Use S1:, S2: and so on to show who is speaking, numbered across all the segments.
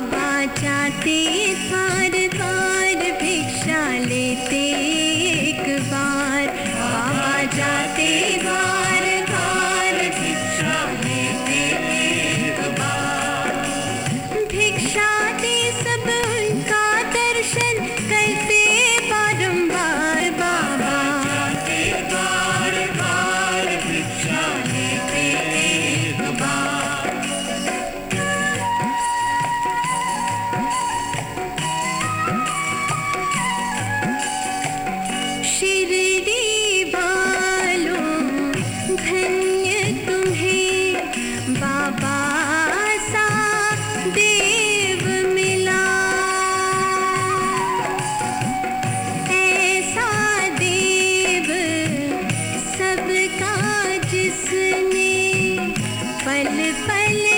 S1: बाबा जाते तार तार भिक्षा लेते। पल पल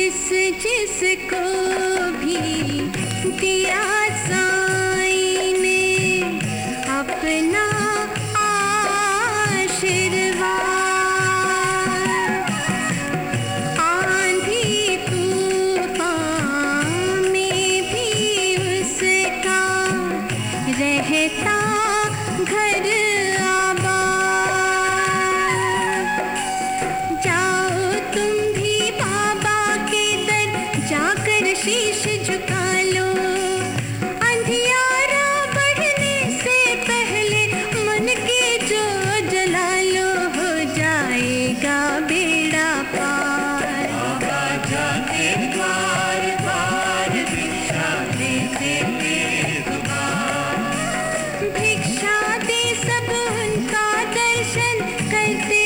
S1: जिस जिसको भी दिया सा शीश झुका लो। अंधियारा बढ़ने से पहले मन के जो जला लो, हो जाएगा बेड़ा पार। भिक्षा देते भिक्षा दे सब उनका दर्शन करते